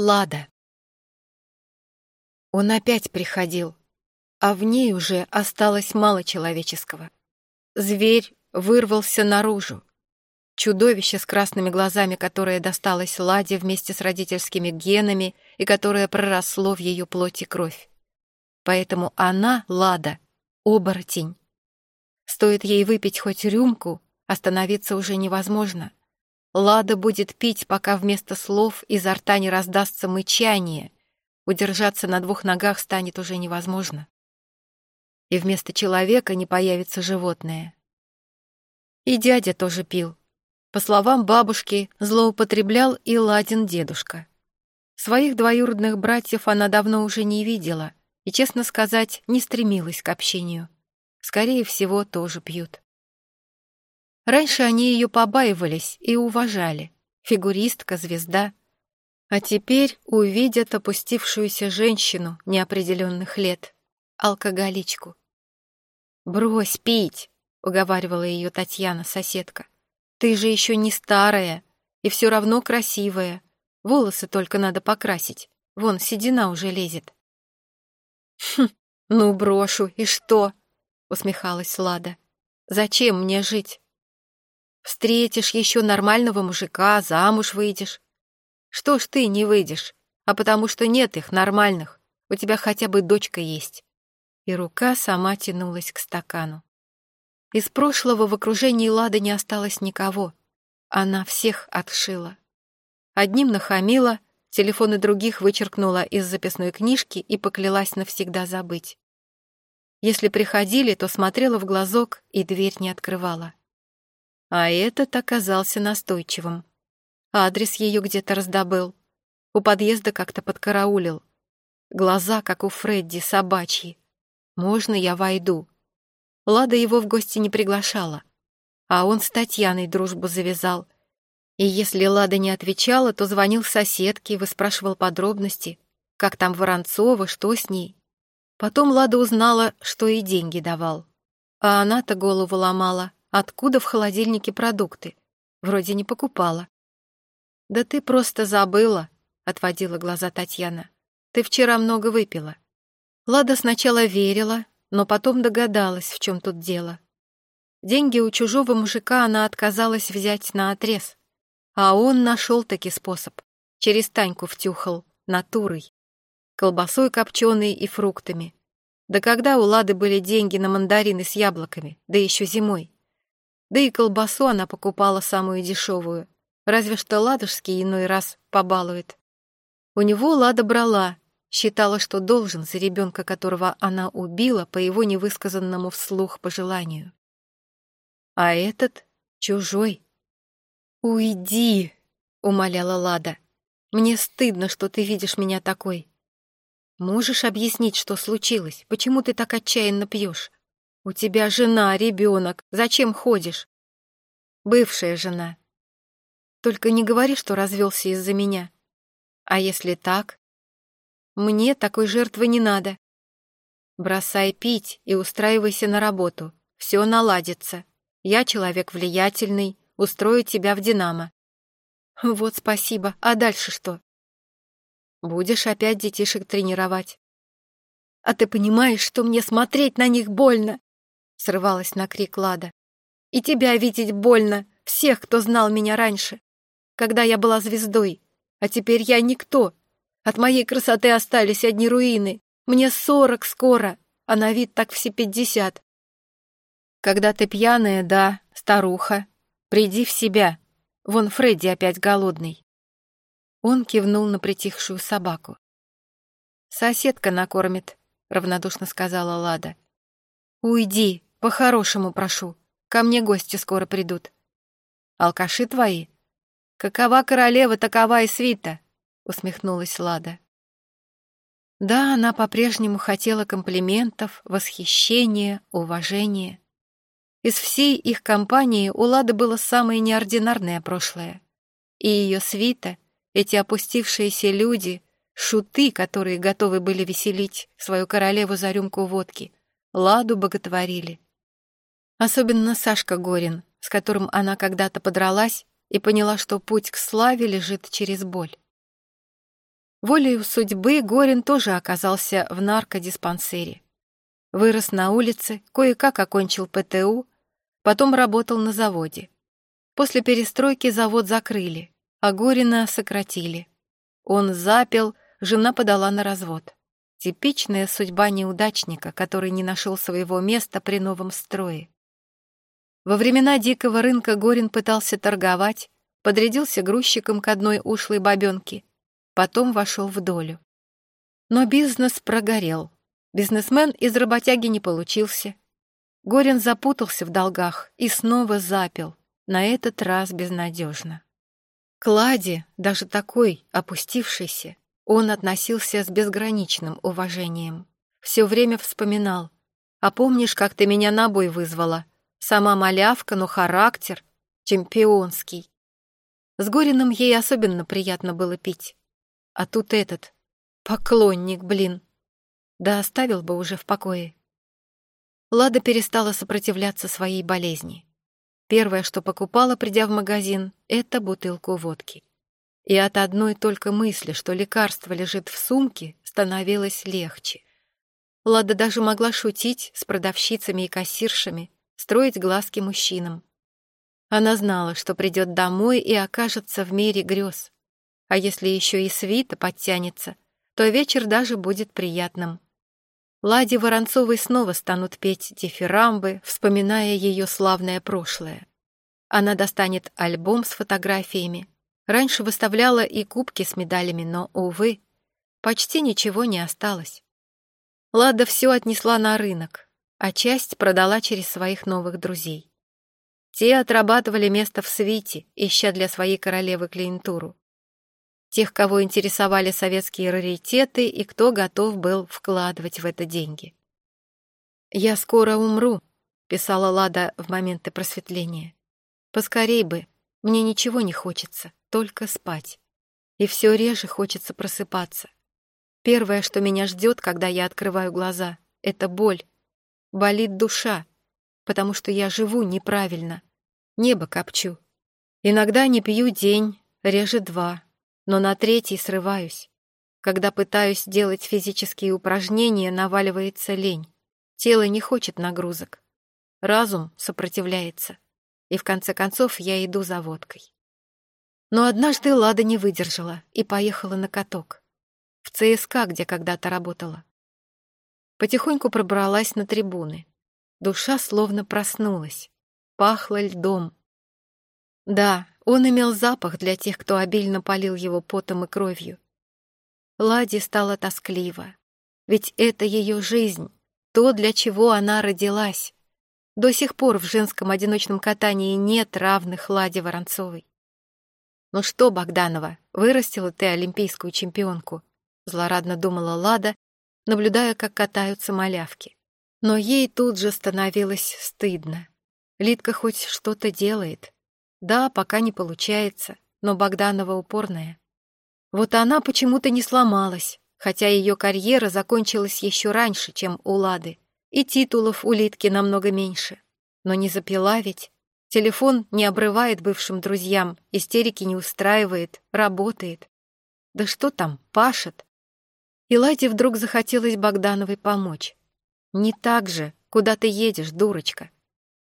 Лада. Он опять приходил, а в ней уже осталось мало человеческого. Зверь вырвался наружу. Чудовище с красными глазами, которое досталось Ладе вместе с родительскими генами и которое проросло в ее плоти кровь. Поэтому она, Лада, оборотень. Стоит ей выпить хоть рюмку, остановиться уже невозможно. Лада будет пить, пока вместо слов изо рта не раздастся мычание. Удержаться на двух ногах станет уже невозможно. И вместо человека не появится животное. И дядя тоже пил. По словам бабушки, злоупотреблял и Ладин дедушка. Своих двоюродных братьев она давно уже не видела и, честно сказать, не стремилась к общению. Скорее всего, тоже пьют. Раньше они ее побаивались и уважали. Фигуристка, звезда. А теперь увидят опустившуюся женщину неопределенных лет, алкоголичку. «Брось пить!» — уговаривала ее Татьяна, соседка. «Ты же еще не старая и все равно красивая. Волосы только надо покрасить. Вон, седина уже лезет». «Хм, ну брошу, и что?» — усмехалась Лада. «Зачем мне жить? Встретишь еще нормального мужика, замуж выйдешь. Что ж ты не выйдешь? А потому что нет их нормальных. У тебя хотя бы дочка есть. И рука сама тянулась к стакану. Из прошлого в окружении Лады не осталось никого. Она всех отшила. Одним нахамила, телефоны других вычеркнула из записной книжки и поклялась навсегда забыть. Если приходили, то смотрела в глазок и дверь не открывала. А этот оказался настойчивым. Адрес ее где-то раздобыл. У подъезда как-то подкараулил. Глаза, как у Фредди, собачьи. «Можно я войду?» Лада его в гости не приглашала. А он с Татьяной дружбу завязал. И если Лада не отвечала, то звонил соседке и выспрашивал подробности. Как там Воронцова, что с ней. Потом Лада узнала, что и деньги давал. А она-то голову ломала. Откуда в холодильнике продукты? Вроде не покупала. «Да ты просто забыла», — отводила глаза Татьяна. «Ты вчера много выпила». Лада сначала верила, но потом догадалась, в чем тут дело. Деньги у чужого мужика она отказалась взять на отрез, а он нашел таки способ. Через Таньку втюхал, натурой. Колбасой копченой и фруктами. Да когда у Лады были деньги на мандарины с яблоками, да еще зимой. Да и колбасу она покупала самую дешевую, разве что ладожский иной раз побалует. У него Лада брала, считала, что должен за ребенка, которого она убила по его невысказанному вслух пожеланию. А этот чужой. «Уйди!» — умоляла Лада. «Мне стыдно, что ты видишь меня такой. Можешь объяснить, что случилось? Почему ты так отчаянно пьешь? У тебя жена, ребенок. Зачем ходишь? Бывшая жена. Только не говори, что развелся из-за меня. А если так? Мне такой жертвы не надо. Бросай пить и устраивайся на работу. Все наладится. Я человек влиятельный, устрою тебя в «Динамо». Вот спасибо. А дальше что? Будешь опять детишек тренировать. А ты понимаешь, что мне смотреть на них больно? Срывалась на крик Лада. «И тебя видеть больно, всех, кто знал меня раньше, когда я была звездой, а теперь я никто. От моей красоты остались одни руины. Мне сорок скоро, а на вид так все пятьдесят. Когда ты пьяная, да, старуха, приди в себя. Вон Фредди опять голодный». Он кивнул на притихшую собаку. «Соседка накормит», — равнодушно сказала Лада. «Уйди, по-хорошему прошу. Ко мне гости скоро придут. Алкаши твои? Какова королева, такова и свита, усмехнулась Лада. Да, она по-прежнему хотела комплиментов, восхищения, уважения. Из всей их компании у Лады было самое неординарное прошлое. И ее свита, эти опустившиеся люди, шуты, которые готовы были веселить свою королеву за рюмку водки, Ладу боготворили. Особенно Сашка Горин, с которым она когда-то подралась и поняла, что путь к славе лежит через боль. Волею судьбы Горин тоже оказался в наркодиспансере. Вырос на улице, кое-как окончил ПТУ, потом работал на заводе. После перестройки завод закрыли, а Горина сократили. Он запил, жена подала на развод. Типичная судьба неудачника, который не нашел своего места при новом строе. Во времена дикого рынка Горин пытался торговать, подрядился грузчиком к одной ушлой бабенке, потом вошел в долю. Но бизнес прогорел. Бизнесмен из работяги не получился. Горин запутался в долгах и снова запил, на этот раз безнадежно. К Ладе, даже такой, опустившейся, он относился с безграничным уважением. Все время вспоминал. «А помнишь, как ты меня на бой вызвала? Сама малявка, но характер чемпионский». С Гориным ей особенно приятно было пить. А тут этот, поклонник, блин. Да оставил бы уже в покое. Лада перестала сопротивляться своей болезни. Первое, что покупала, придя в магазин, это бутылку водки. И от одной только мысли, что лекарство лежит в сумке, становилось легче. Лада даже могла шутить с продавщицами и кассиршами, строить глазки мужчинам. Она знала, что придет домой и окажется в мире грез. А если еще и свита подтянется, то вечер даже будет приятным. Ладе Воронцовой снова станут петь дифирамбы, вспоминая ее славное прошлое. Она достанет альбом с фотографиями. Раньше выставляла и кубки с медалями, но, увы, почти ничего не осталось. Лада все отнесла на рынок, а часть продала через своих новых друзей. Те отрабатывали место в свите, ища для своей королевы клиентуру тех, кого интересовали советские раритеты и кто готов был вкладывать в это деньги. «Я скоро умру», — писала Лада в моменты просветления. «Поскорей бы, мне ничего не хочется, только спать. И все реже хочется просыпаться. Первое, что меня ждет, когда я открываю глаза, — это боль. Болит душа, потому что я живу неправильно. Небо копчу. Иногда не пью день, реже два, но на третий срываюсь. Когда пытаюсь делать физические упражнения, наваливается лень. Тело не хочет нагрузок. Разум сопротивляется. И в конце концов я иду за водкой. Но однажды Лада не выдержала и поехала на каток. В ЦСКА, где когда-то работала. Потихоньку пробралась на трибуны. Душа словно проснулась. Пахло льдом. Да, он имел запах для тех, кто обильно полил его потом и кровью. Ладе стало тоскливо. Ведь это ее жизнь, то, для чего она родилась. До сих пор в женском одиночном катании нет равных Ладе Воронцовой. «Ну что, Богданова, вырастила ты олимпийскую чемпионку?» Злорадно думала Лада, наблюдая, как катаются малявки. Но ей тут же становилось стыдно. Лидка хоть что-то делает, да, пока не получается, но Богданова упорная. Вот она почему-то не сломалась, хотя ее карьера закончилась еще раньше, чем у Лады, и титулов у Литки намного меньше. Но не запила ведь. Телефон не обрывает бывшим друзьям, истерики не устраивает, работает. Да что там, пашет. И Ладе вдруг захотелось Богдановой помочь. Не так же, куда ты едешь, дурочка.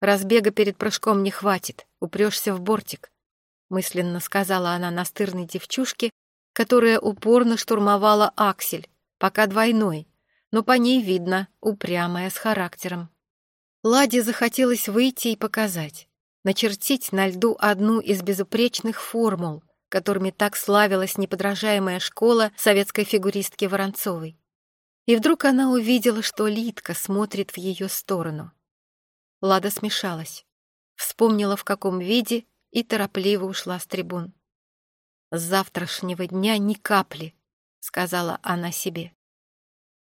Разбега перед прыжком не хватит, упрешься в бортик», — мысленно сказала она настырной девчушке, которая упорно штурмовала аксель, пока двойной, но по ней видно, упрямая с характером. Ладе захотелось выйти и показать, начертить на льду одну из безупречных формул, которыми так славилась неподражаемая школа советской фигуристки Воронцовой. И вдруг она увидела, что Литка смотрит в ее сторону. Лада смешалась, вспомнила, в каком виде, и торопливо ушла с трибун. «С завтрашнего дня ни капли», — сказала она себе.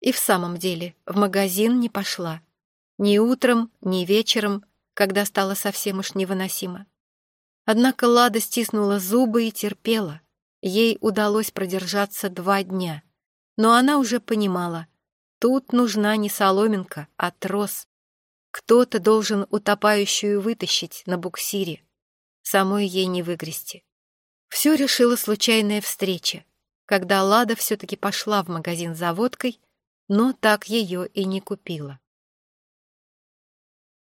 И в самом деле в магазин не пошла. Ни утром, ни вечером, когда стало совсем уж невыносимо. Однако Лада стиснула зубы и терпела. Ей удалось продержаться два дня. Но она уже понимала, тут нужна не соломинка, а трос. Кто-то должен утопающую вытащить на буксире. Самой ей не выгрести. Все решила случайная встреча. когда Лада все-таки пошла в магазин за водкой, но так ее и не купила.